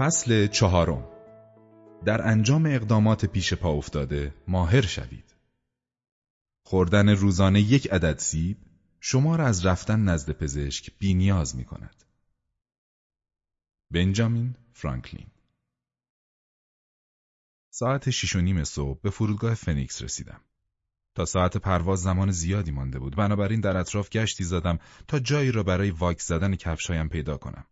فصل چهارم در انجام اقدامات پیش پا افتاده ماهر شوید. خوردن روزانه یک عدد سیب شما را از رفتن نزد پزشک بینیاز می کند. بنجامین فرانکلین ساعت شیش و نیم صبح به فرودگاه فنیکس رسیدم. تا ساعت پرواز زمان زیادی مانده بود بنابراین در اطراف گشتی زدم تا جایی را برای واکس زدن کفشایم پیدا کنم.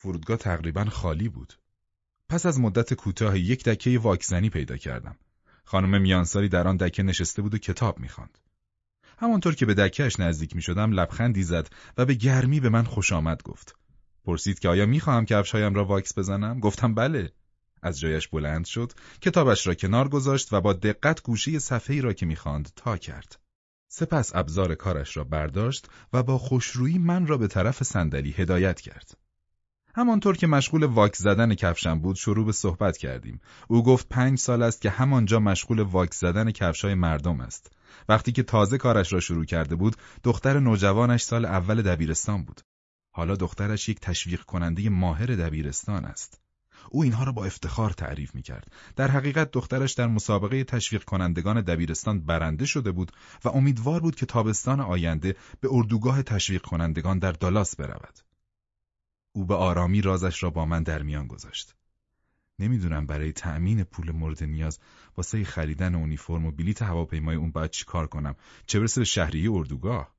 فرودگاه تقریبا خالی بود. پس از مدت کوتاه یک دکه واکسنی پیدا کردم. خانم میانسالی در آن دکه نشسته بود و کتاب می‌خواند. همانطور که به دکهش نزدیک می شدم لبخندی زد و به گرمی به من خوش آمد گفت. پرسید که آیا می‌خواهم کفشهایم را واکس بزنم؟ گفتم بله. از جایش بلند شد، کتابش را کنار گذاشت و با دقت گوشه صفحه‌ای را که می‌خواند تا کرد. سپس ابزار کارش را برداشت و با خوشرویی من را به طرف صندلی هدایت کرد. همانطور که مشغول واکس زدن کفشم بود شروع به صحبت کردیم. او گفت پنج سال است که همانجا مشغول واکس زدن کفشای مردم است. وقتی که تازه کارش را شروع کرده بود، دختر نوجوانش سال اول دبیرستان بود. حالا دخترش یک تشویق کننده ماهر دبیرستان است. او اینها را با افتخار تعریف می کرد. در حقیقت دخترش در مسابقه تشویق کنندگان دبیرستان برنده شده بود و امیدوار بود که تابستان آینده به اردوگاه تشویق کنندگان در دالاس برود. او به آرامی رازش را با من در میان گذاشت. نمی‌دونم برای تأمین پول مورد نیاز واسه خریدن اونیفرم و بلیت هواپیمای اون باید چیکار کنم چه برسه به شهریه اردوگاه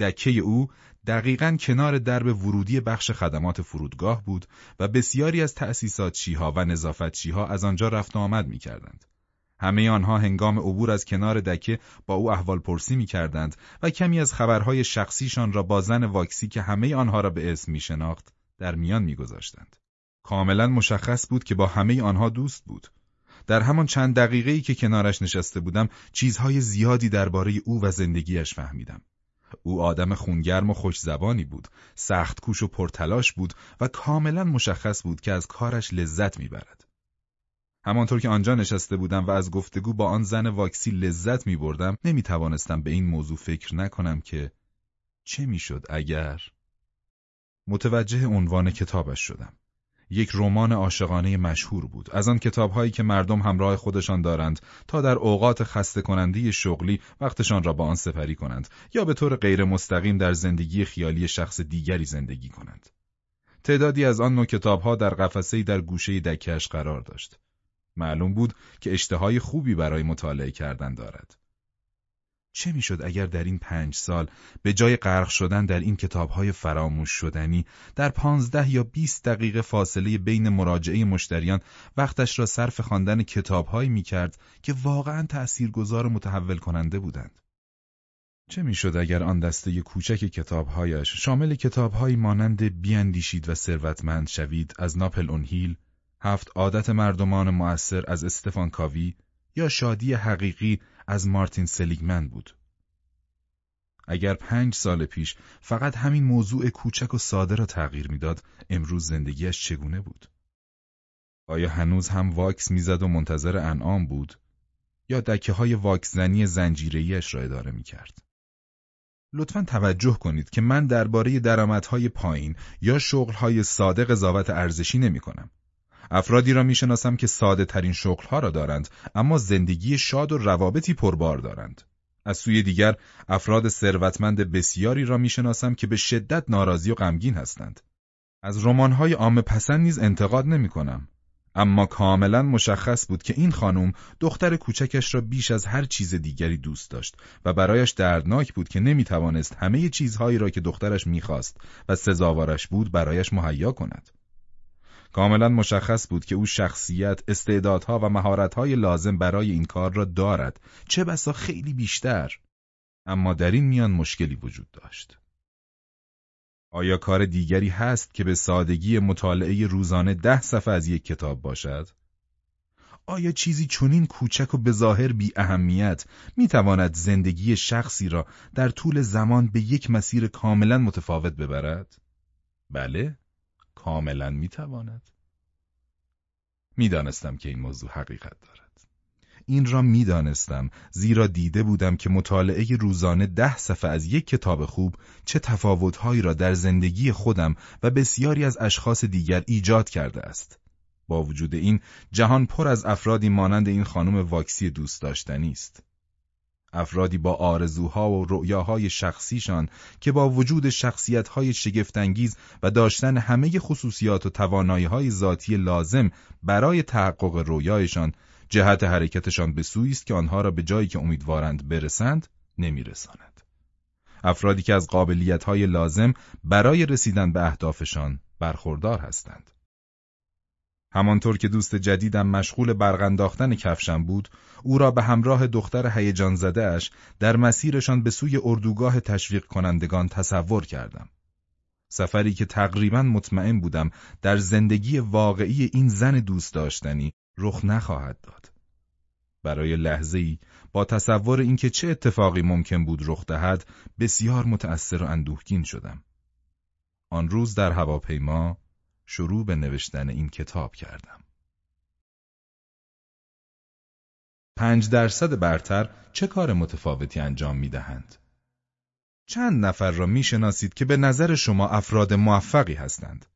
دکه او دقیقا کنار درب ورودی بخش خدمات فرودگاه بود و بسیاری از تأسیسات چیها و نظافت چیها از آنجا رفت و آمد می کردند. همه آنها هنگام عبور از کنار دکه با او احوال پرسی می کردند و کمی از خبرهای شخصیشان را با زن واکسی که همه آنها را به اسم می شناخت در میان می گذاشتند. کاملا مشخص بود که با همه آنها دوست بود. در همان چند دقیقه‌ای که کنارش نشسته بودم چیزهای زیادی درباره او و زندگیش فهمیدم. او آدم خونگرم و خوشزبانی بود، سخت کوش و پرتلاش بود و کاملا مشخص بود که از کارش لذت می‌برد. همانطور که آنجا نشسته بودم و از گفتگو با آن زن واکسی لذت می بردم نمی توانستم به این موضوع فکر نکنم که چه می‌شد اگر متوجه عنوان کتابش شدم. یک رمان عاشقانه مشهور بود از آن کتابهایی که مردم همراه خودشان دارند تا در اوقات خسته کننده شغلی وقتشان را با آن سپری کنند یا به طور غیر مستقیم در زندگی خیالی شخص دیگری زندگی کنند. تعدادی از آن نوع کتابها در قفسه‌ای در گوشه دکهش قرار داشت. معلوم بود که اشتهای خوبی برای مطالعه کردن دارد. چه می‌شد اگر در این پنج سال به جای غرق شدن در این کتابهای فراموش شدنی در پانزده یا بیست دقیقه فاصله بین مراجعه مشتریان وقتش را صرف خواندن کتابهایی می‌کرد که واقعا تأثیرگذار و متحول کننده بودند؟ چه می‌شد اگر آن دسته کوچک کتابهایش شامل کتابهایی مانند بیاندیشید و ثروتمند شوید از ناپل اونهیل، هفت عادت مردمان مؤثر از استفان کاوی یا شادی حقیقی از مارتین سلیگمن بود. اگر پنج سال پیش فقط همین موضوع کوچک و ساده را تغییر می‌داد، امروز زندگیش چگونه بود؟ آیا هنوز هم واکس می‌زد و منتظر انعام بود؟ یا دکه های واکس زنی زنجیریش را اداره می کرد؟ لطفا توجه کنید که من درباره درآمدهای پایین یا شغلهای ساده قضاوت ارزشی نمی کنم. افرادی را می‌شناسم که ساده ترین شغلها را دارند اما زندگی شاد و روابطی پربار دارند. از سوی دیگر افراد ثروتمند بسیاری را می‌شناسم که به شدت ناراضی و غمگین هستند. از رمان‌های عام پسند نیز انتقاد نمی کنم. اما کاملا مشخص بود که این خانم دختر کوچکش را بیش از هر چیز دیگری دوست داشت و برایش دردناک بود که نمی توانست همه چیزهایی را که دخترش می‌خواست و سزاوارش بود برایش مهیا کند. کاملا مشخص بود که او شخصیت، استعدادها و مهارتهای لازم برای این کار را دارد، چه بسا خیلی بیشتر. اما در این میان مشکلی وجود داشت. آیا کار دیگری هست که به سادگی مطالعه روزانه ده صفحه از یک کتاب باشد؟ آیا چیزی چنین کوچک و به ظاهر بی اهمیت می تواند زندگی شخصی را در طول زمان به یک مسیر کاملا متفاوت ببرد؟ بله، کاملا می تواند. می دانستم که این موضوع حقیقت دارد. این را می‌دانستم زیرا دیده بودم که مطالعه روزانه ده صفحه از یک کتاب خوب چه تفاوتهایی را در زندگی خودم و بسیاری از اشخاص دیگر ایجاد کرده است. با وجود این جهان پر از افرادی مانند این خانم واکسی دوست داشتنی است. افرادی با آرزوها و رؤیاهای شخصیشان که با وجود شخصیتهای شگفتانگیز و داشتن همه خصوصیات و تواناییهای ذاتی لازم برای تحقق رویایشان جهت حرکتشان به سوی است که آنها را به جایی که امیدوارند برسند نمیرساند. افرادی که از قابلیتهای لازم برای رسیدن به اهدافشان برخوردار هستند. همانطور که دوست جدیدم مشغول برغنداختن کفشم بود، او را به همراه دختر هیجان زده اش در مسیرشان به سوی اردوگاه تشویق کنندگان تصور کردم. سفری که تقریبا مطمئن بودم در زندگی واقعی این زن دوست داشتنی رخ نخواهد داد. برای لحظه ای با تصور اینکه چه اتفاقی ممکن بود رخ دهد بسیار متأثر و اندوهگین شدم. آن روز در هواپیما شروع به نوشتن این کتاب کردم. پنج درصد برتر چه کار متفاوتی انجام می دهند؟ چند نفر را می شناسید که به نظر شما افراد موفقی هستند؟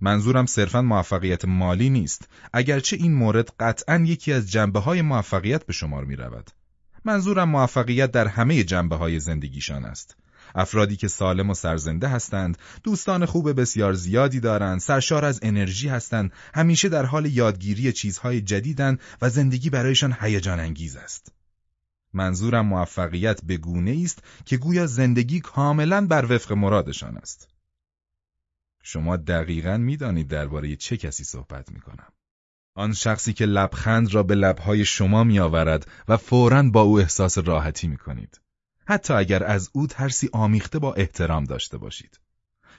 منظورم صرفا موفقیت مالی نیست اگرچه این مورد قطعا یکی از جنبه های موفقیت به شمار می رود. منظورم موفقیت در همه جنبه های زندگیشان است افرادی که سالم و سرزنده هستند، دوستان خوب بسیار زیادی دارند، سرشار از انرژی هستند، همیشه در حال یادگیری چیزهای جدیدند و زندگی برایشان هیجان انگیز است. منظورم موفقیت به گونه است که گویا زندگی کاملا بر وفق مرادشان است. شما دقیقا می‌دانید درباره چه کسی صحبت می کنم. آن شخصی که لبخند را به لبهای شما می آورد و فوراً با او احساس راحتی می کنید. حتی اگر از او ترسی آمیخته با احترام داشته باشید.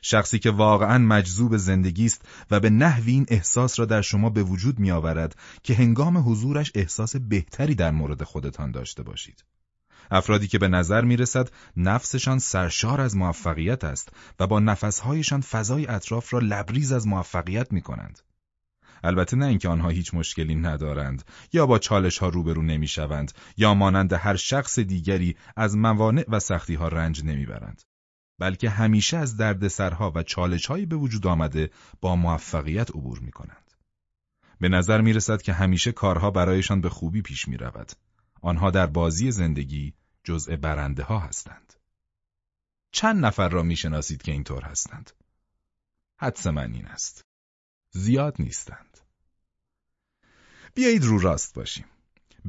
شخصی که واقعا مجذوب زندگی است و به نحوی این احساس را در شما به وجود می آورد که هنگام حضورش احساس بهتری در مورد خودتان داشته باشید. افرادی که به نظر می رسد نفسشان سرشار از موفقیت است و با نفسهایشان فضای اطراف را لبریز از موفقیت می کنند. البته نه اینکه آنها هیچ مشکلی ندارند یا با چالش ها روبرو نمی‌شوند یا مانند هر شخص دیگری از موانع و سختی ها رنج نمی‌برند بلکه همیشه از دردسرها و چالشهایی به وجود آمده با موفقیت عبور می کنند. به نظر می رسد که همیشه کارها برایشان به خوبی پیش می رود. آنها در بازی زندگی جزء برنده ها هستند. چند نفر را می شناسید که اینطور هستند؟ حدس من این است. زیاد نیستند. بیایید رو راست باشیم.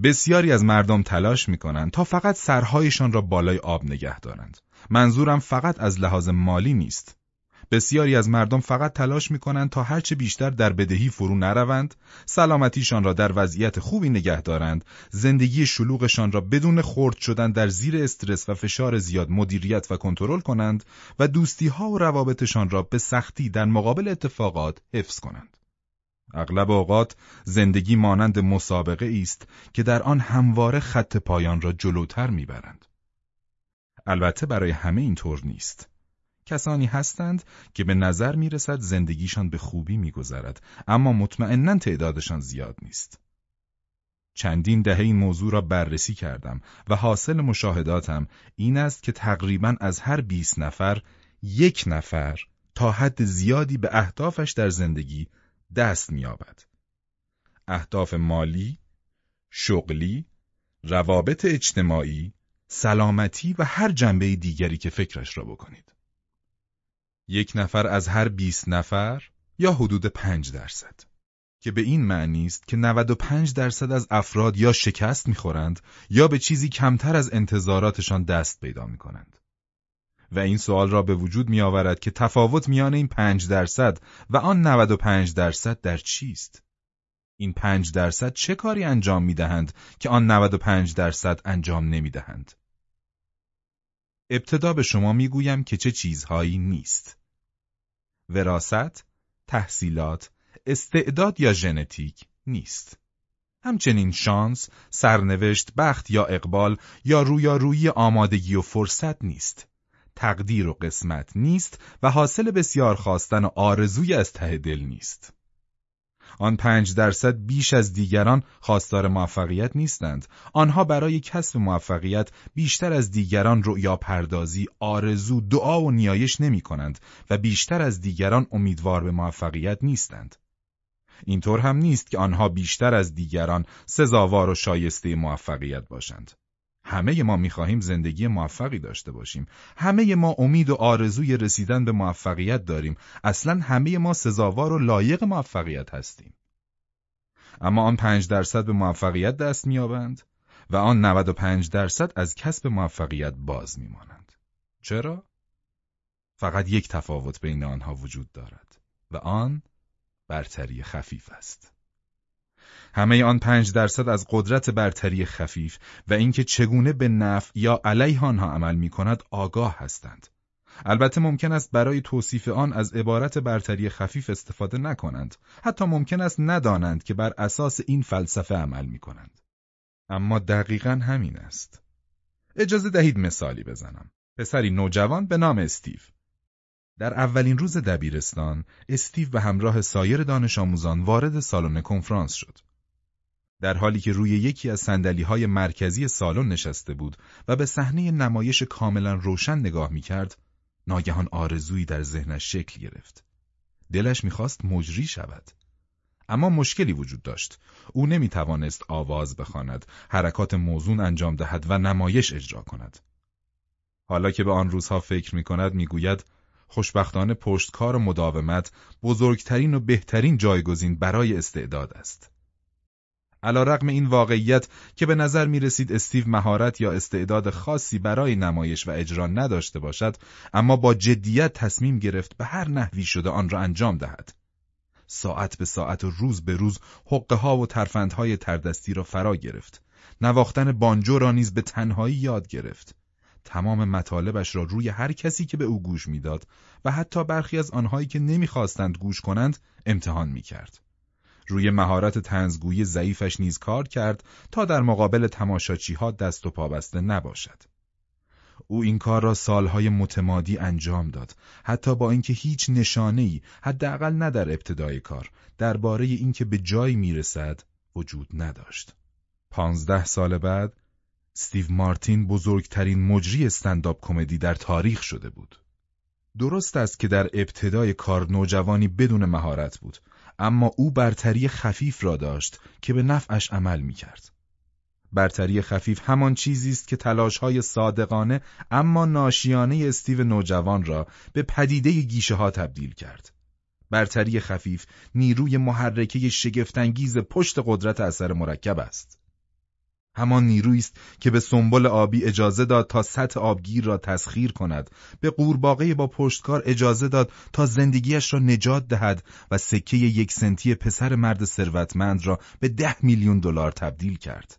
بسیاری از مردم تلاش می کنند تا فقط سرهایشان را بالای آب نگه دارند. منظورم فقط از لحاظ مالی نیست. بسیاری از مردم فقط تلاش می کنند تا هرچه بیشتر در بدهی فرو نروند، سلامتیشان را در وضعیت خوبی نگه دارند، زندگی شلوغشان را بدون خرد شدن در زیر استرس و فشار زیاد مدیریت و کنترل کنند و دوستی ها و روابطشان را به سختی در مقابل اتفاقات حفظ کنند. اغلب اوقات زندگی مانند مسابقه است که در آن همواره خط پایان را جلوتر می‌برند. البته برای همه اینطور نیست. کسانی هستند که به نظر می رسد زندگیشان به خوبی می گذرد، اما مطمئنا تعدادشان زیاد نیست. چندین دهه این موضوع را بررسی کردم و حاصل مشاهداتم این است که تقریبا از هر 20 نفر یک نفر تا حد زیادی به اهدافش در زندگی دست می‌یابد. اهداف مالی، شغلی، روابط اجتماعی، سلامتی و هر جنبه دیگری که فکرش را بکنید. یک نفر از هر 20 نفر یا حدود 5 درصد که به این معنی است که 95 درصد از افراد یا شکست می‌خورند یا به چیزی کمتر از انتظاراتشان دست پیدا می‌کنند. و این سوال را به وجود می آورد که تفاوت میان این 5 درصد و آن 95 درصد در چیست؟ این 5 درصد چه کاری انجام می دهند که آن 95 درصد انجام نمی دهند؟ ابتدا به شما می گویم که چه چیزهایی نیست. وراست، تحصیلات، استعداد یا ژنتیک نیست. همچنین شانس، سرنوشت، بخت یا اقبال یا رویارویی آمادگی و فرصت نیست. تقدیر و قسمت نیست و حاصل بسیار خواستن و آرزوی از ته دل نیست. آن پنج درصد بیش از دیگران خواستار موفقیت نیستند. آنها برای کسب موفقیت بیشتر از دیگران رؤیا پردازی، آرزو، دعا و نیایش نمی کنند و بیشتر از دیگران امیدوار به موفقیت نیستند. اینطور هم نیست که آنها بیشتر از دیگران سزاوار و شایسته موفقیت باشند. همه ما می‌خواهیم زندگی موفقی داشته باشیم. همه ما امید و آرزوی رسیدن به موفقیت داریم. اصلا همه ما سزاوار و لایق موفقیت هستیم. اما آن پنج درصد به موفقیت دست میابند و آن 95 درصد از کسب موفقیت باز میمانند. چرا؟ فقط یک تفاوت بین آنها وجود دارد و آن برتری خفیف است. همه آن پنج درصد از قدرت برتری خفیف و اینکه چگونه به نفع یا علیه آنها عمل می کند آگاه هستند. البته ممکن است برای توصیف آن از عبارت برتری خفیف استفاده نکنند. حتی ممکن است ندانند که بر اساس این فلسفه عمل می کنند. اما دقیقا همین است. اجازه دهید مثالی بزنم. پسری نوجوان به نام استیو. در اولین روز دبیرستان، استیو به همراه سایر دانش آموزان وارد سالن کنفرانس شد. در حالی که روی یکی از سندلی مرکزی سالن نشسته بود و به صحنه نمایش کاملا روشن نگاه می کرد، ناگهان آرزویی در ذهنش شکل گرفت. دلش می‌خواست مجری شود. اما مشکلی وجود داشت. او نمی توانست آواز بخواند، حرکات موزون انجام دهد و نمایش اجرا کند. حالا که به آن روزها فکر می کند می گوید خوشبختانه پشتکار و مداومت بزرگترین و بهترین جایگزین برای استعداد است. علا رقم این واقعیت که به نظر می رسید استیو مهارت یا استعداد خاصی برای نمایش و اجرا نداشته باشد اما با جدیت تصمیم گرفت به هر نحوی شده آن را انجام دهد. ساعت به ساعت و روز به روز حقه ها و ترفندهای تردستی را فرا گرفت. نواختن بانجو را نیز به تنهایی یاد گرفت. تمام مطالبش را روی هر کسی که به او گوش می‌داد و حتی برخی از آنهایی که نمی‌خواستند گوش کنند امتحان می‌کرد. روی مهارت تنزگویی ضعیفش نیز کار کرد تا در مقابل تماشاچیها دست و پابسته نباشد. او این کار را سالهای متمادی انجام داد حتی با اینکه هیچ نشانه‌ای حداقل نه در ابتدای کار درباره اینکه به جایی می‌رسد وجود نداشت. پانزده سال بعد استیو مارتین بزرگترین مجری استنداپ کمدی در تاریخ شده بود. درست است که در ابتدای کار نوجوانی بدون مهارت بود اما او برتری خفیف را داشت که به نفعش عمل می کرد. برتری خفیف همان چیزی است که تلاشهای صادقانه اما ناشیانه استیو نوجوان را به پدیده گیشه ها تبدیل کرد. برتری خفیف نیروی محرکه شگفتانگیز پشت قدرت اثر مرکب است. همان نیرویی است که به سنبل آبی اجازه داد تا سطح آبگیر را تسخیر کند. به قورباغه با پشتکار اجازه داد تا زندگیش را نجات دهد و سکه یک سنتی پسر مرد ثروتمند را به ده میلیون دلار تبدیل کرد.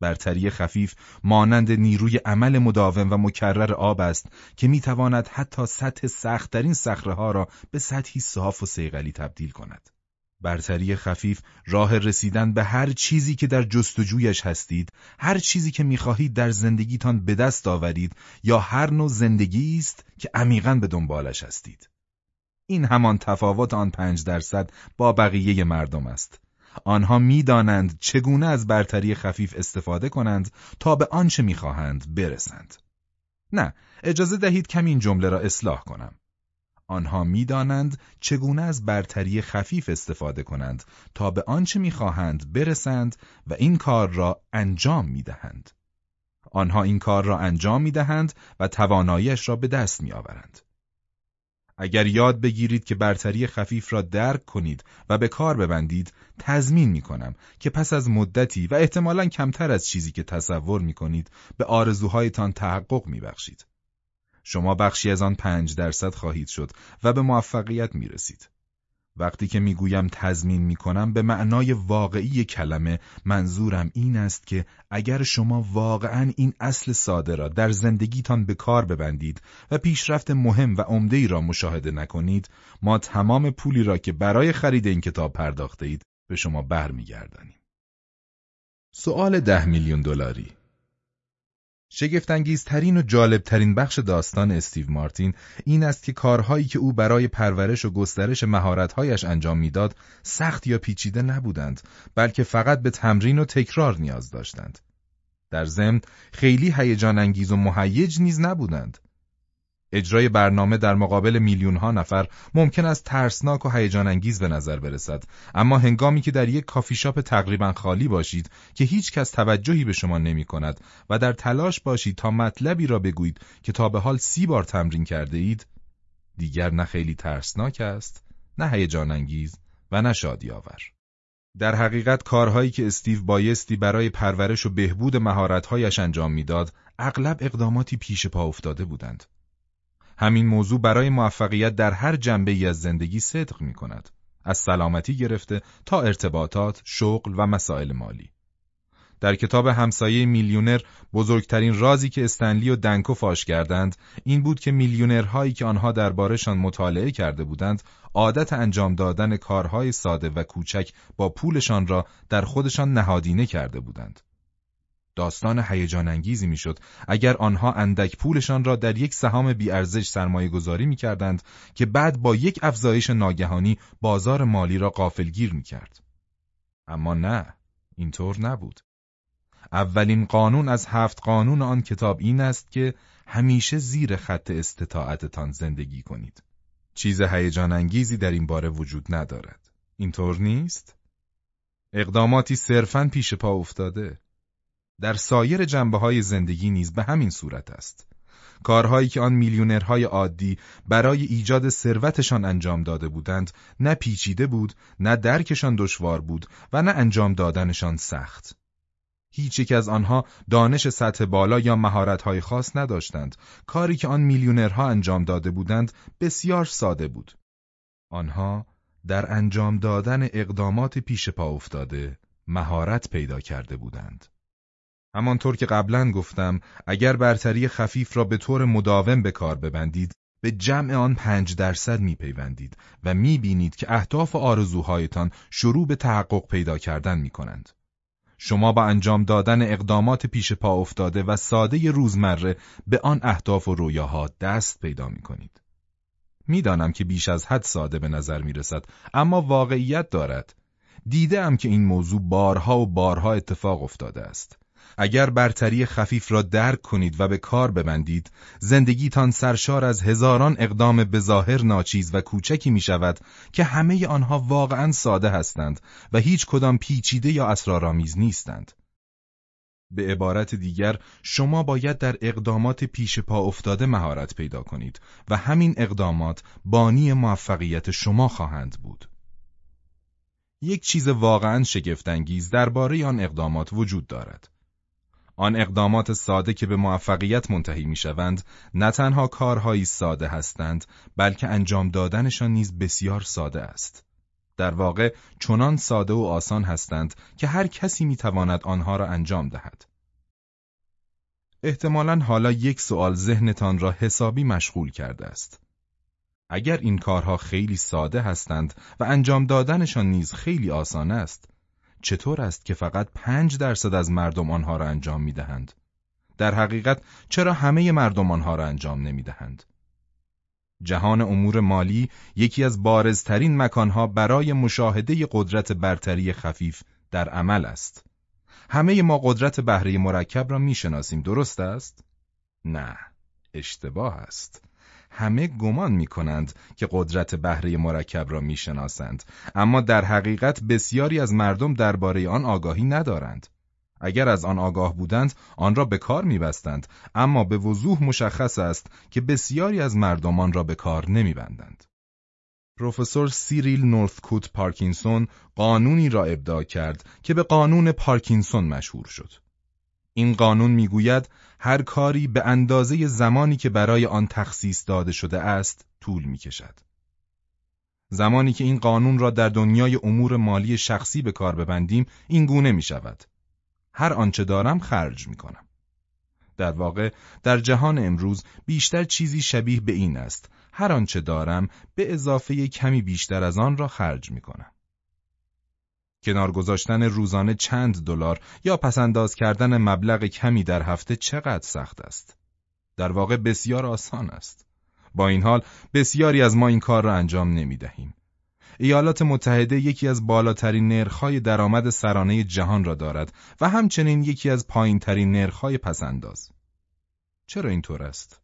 برتری خفیف مانند نیروی عمل مداوم و مکرر آب است که می‌تواند حتی سطح سختترین صخره ها را به سطحی صاف و سیغلی تبدیل کند. برتری خفیف راه رسیدن به هر چیزی که در جستجویش هستید، هر چیزی که می‌خواهید در زندگیتان به دست آورید یا هر نوع زندگی است که عمیقا به دنبالش هستید. این همان تفاوت آن پنج درصد با بقیه مردم است. آنها می‌دانند چگونه از برتری خفیف استفاده کنند تا به آنچه می‌خواهند برسند. نه، اجازه دهید کمی این جمله را اصلاح کنم. آنها می‌دانند چگونه از برتری خفیف استفاده کنند تا به آنچه می‌خواهند برسند و این کار را انجام می‌دهند. آنها این کار را انجام می‌دهند و تواناییش را به دست میآورند. اگر یاد بگیرید که برتری خفیف را درک کنید و به کار ببندید، تضمین می کنم که پس از مدتی و احتمالا کمتر از چیزی که تصور می کنید به آرزوهایتان تحقق می بخشید. شما بخشی از آن پنج درصد خواهید شد و به موفقیت می رسید. وقتی که می‌گویم تضمین می کنم به معنای واقعی کلمه منظورم این است که اگر شما واقعا این اصل ساده را در زندگیتان به کار ببندید و پیشرفت مهم و عمده ای را مشاهده نکنید ما تمام پولی را که برای خرید این کتاب پرداخته اید به شما برمیگردانیم. سوال ده میلیون دلاری شگفتانگیزترین و جالبترین بخش داستان استیو مارتین این است که کارهایی که او برای پرورش و گسترش مهارت‌هایش انجام می‌داد سخت یا پیچیده نبودند بلکه فقط به تمرین و تکرار نیاز داشتند. در ضمن خیلی هیجان انگیز و مهیج نیز نبودند. اجرای برنامه در مقابل میلیون ها نفر ممکن است ترسناک و هیجان انگیز به نظر برسد. اما هنگامی که در یک کافی شاپ تقریبا خالی باشید که هیچ کس توجهی به شما نمی کند و در تلاش باشید تا مطلبی را بگویید که تا به حال سی بار تمرین کرده اید دیگر نه خیلی ترسناک است نه هیجان انگیز و نه شادی آور در حقیقت کارهایی که استیو بایستی برای پرورش و بهبود مهارت‌هایش انجام می‌داد اغلب اقداماتی پیش پا افتاده بودند. همین موضوع برای موفقیت در هر جنبه ای از زندگی صدق می کند. از سلامتی گرفته تا ارتباطات، شغل و مسائل مالی. در کتاب همسایه میلیونر بزرگترین رازی که استنلی و دنکو فاش کردند این بود که میلیونرهایی که آنها دربارشان مطالعه کرده بودند عادت انجام دادن کارهای ساده و کوچک با پولشان را در خودشان نهادینه کرده بودند. داستان هیجان انگیزی می‌شد اگر آنها اندک پولشان را در یک سهام بیارزش سرمایه گذاری می کردند که بعد با یک افزایش ناگهانی بازار مالی را قافلگیر می کرد. اما نه، اینطور نبود. اولین قانون از هفت قانون آن کتاب این است که همیشه زیر خط استطاعتتان زندگی کنید. چیز هیجان انگیزی در این باره وجود ندارد. اینطور نیست؟ اقداماتی صرفاً پیش پا افتاده. در سایر جنبه های زندگی نیز به همین صورت است. کارهایی که آن میلیونرهای عادی برای ایجاد ثروتشان انجام داده بودند نه پیچیده بود نه درکشان دشوار بود و نه انجام دادنشان سخت. هیچ یک از آنها دانش سطح بالا یا مهارت‌های خاص نداشتند. کاری که آن میلیونرها انجام داده بودند بسیار ساده بود. آنها در انجام دادن اقدامات پیش پا افتاده مهارت پیدا کرده بودند. همانطور که قبلا گفتم اگر برتری خفیف را به طور مداوم به کار ببندید به جمع آن پنج درصد میپیوندید و می‌بینید که اهداف و آرزوهایتان شروع به تحقق پیدا کردن می‌کنند. شما با انجام دادن اقدامات پیش پا افتاده و ساده روزمره به آن اهداف و رویاها دست پیدا می‌کنید. می‌دانم که بیش از حد ساده به نظر می‌رسد اما واقعیت دارد. دیدم که این موضوع بارها و بارها اتفاق افتاده است. اگر برتری خفیف را درک کنید و به کار ببندید، زندگیتان سرشار از هزاران اقدام بظاهر ناچیز و کوچکی می شود که همه آنها واقعا ساده هستند و هیچ کدام پیچیده یا اسرارآمیز نیستند. به عبارت دیگر شما باید در اقدامات پیش پا افتاده مهارت پیدا کنید و همین اقدامات بانی موفقیت شما خواهند بود. یک چیز واقعا شگفتانگیز درباره آن اقدامات وجود دارد. آن اقدامات ساده که به موفقیت منتهی می‌شوند نه تنها کارهایی ساده هستند بلکه انجام دادنشان نیز بسیار ساده است. در واقع چنان ساده و آسان هستند که هر کسی می‌تواند آنها را انجام دهد. احتمالا حالا یک سوال ذهنتان را حسابی مشغول کرده است. اگر این کارها خیلی ساده هستند و انجام دادنشان نیز خیلی آسان است، چطور است که فقط پنج درصد از مردم آنها را انجام می دهند؟ در حقیقت چرا همه مردم آنها را انجام نمی دهند؟ جهان امور مالی یکی از بارزترین مکانها برای مشاهده قدرت برتری خفیف در عمل است. همه ما قدرت بهره مرکب را می‌شناسیم درست است؟ نه، اشتباه است. همه گمان می کنند که قدرت بهره مرکب را می‌شناسند. اما در حقیقت بسیاری از مردم درباره آن آگاهی ندارند. اگر از آن آگاه بودند آن را به کار میبستند. اما به وضوح مشخص است که بسیاری از مردم آن را به کار نمیبندند. پروفسور سیریل نورثکوت پارکینسون قانونی را ابداع کرد که به قانون پارکینسون مشهور شد. این قانون می‌گوید هر کاری به اندازه زمانی که برای آن تخصیص داده شده است طول می کشد. زمانی که این قانون را در دنیای امور مالی شخصی به کار ببندیم این گونه می شود. هر آنچه دارم خرج می کنم. در واقع در جهان امروز بیشتر چیزی شبیه به این است. هر آنچه دارم به اضافه کمی بیشتر از آن را خرج می کنم. کنار گذاشتن روزانه چند دلار یا پسنداز کردن مبلغ کمی در هفته چقدر سخت است؟ در واقع بسیار آسان است. با این حال بسیاری از ما این کار را انجام نمی دهیم. ایالات متحده یکی از بالاترین نرخ‌های درآمد سرانه جهان را دارد و همچنین یکی از پایینترین نرخ‌های پسنداز. چرا اینطور است؟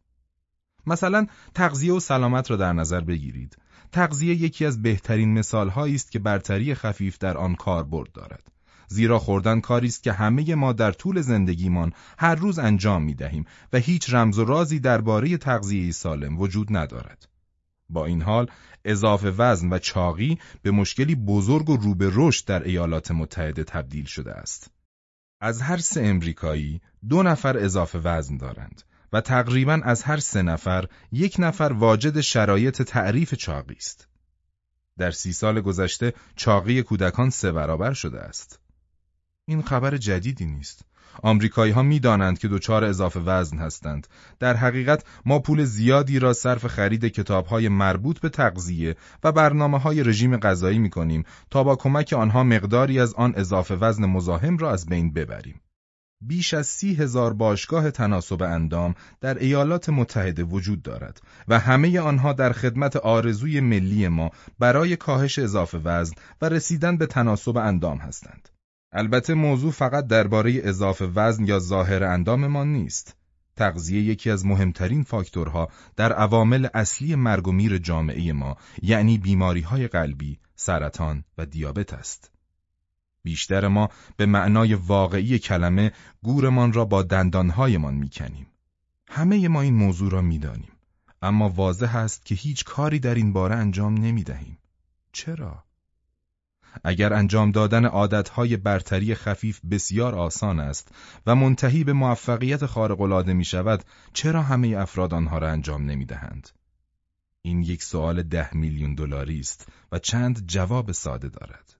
مثلا تغذیه و سلامت را در نظر بگیرید. تغذیه یکی از بهترین مثالهایی است که برتری خفیف در آن کاربرد دارد. زیرا خوردن کاری است که همه ما در طول زندگیمان هر روز انجام می دهیم و هیچ رمز و رازی درباره تغذیه سالم وجود ندارد. با این حال اضافه وزن و چاقی به مشکلی بزرگ و روبه رشد در ایالات متحده تبدیل شده است. از هر سه امریکایی دو نفر اضافه وزن دارند و تقریبا از هر سه نفر یک نفر واجد شرایط تعریف چاقی است. در سی سال گذشته چاقی کودکان سه برابر شده است. این خبر جدیدی نیست. آمریکایی ها می دانند که دچار اضافه وزن هستند. در حقیقت ما پول زیادی را صرف خرید کتاب های مربوط به تغذیه و برنامه های رژیم غذایی می کنیم تا با کمک آنها مقداری از آن اضافه وزن مزاحم را از بین ببریم. بیش از سی هزار باشگاه تناسب اندام در ایالات متحده وجود دارد و همه آنها در خدمت آرزوی ملی ما برای کاهش اضافه وزن و رسیدن به تناسب اندام هستند. البته موضوع فقط درباره اضافه وزن یا ظاهر انداممان نیست. تغذیه یکی از مهمترین فاکتورها در عوامل اصلی مرگ و میر جامعه ما یعنی بیماری های قلبی، سرطان و دیابت است. بیشتر ما به معنای واقعی کلمه گورمان را با دندانهایمان می‌کنیم. همه ما این موضوع را می‌دانیم. اما واضح است که هیچ کاری در این باره انجام نمی دهیم. چرا؟ اگر انجام دادن عادتهای برتری خفیف بسیار آسان است و منتهی به موفقیت خارق‌العاده می شود، چرا همه افراد آنها را انجام نمی دهند؟ این یک سوال ده میلیون دلاری است و چند جواب ساده دارد.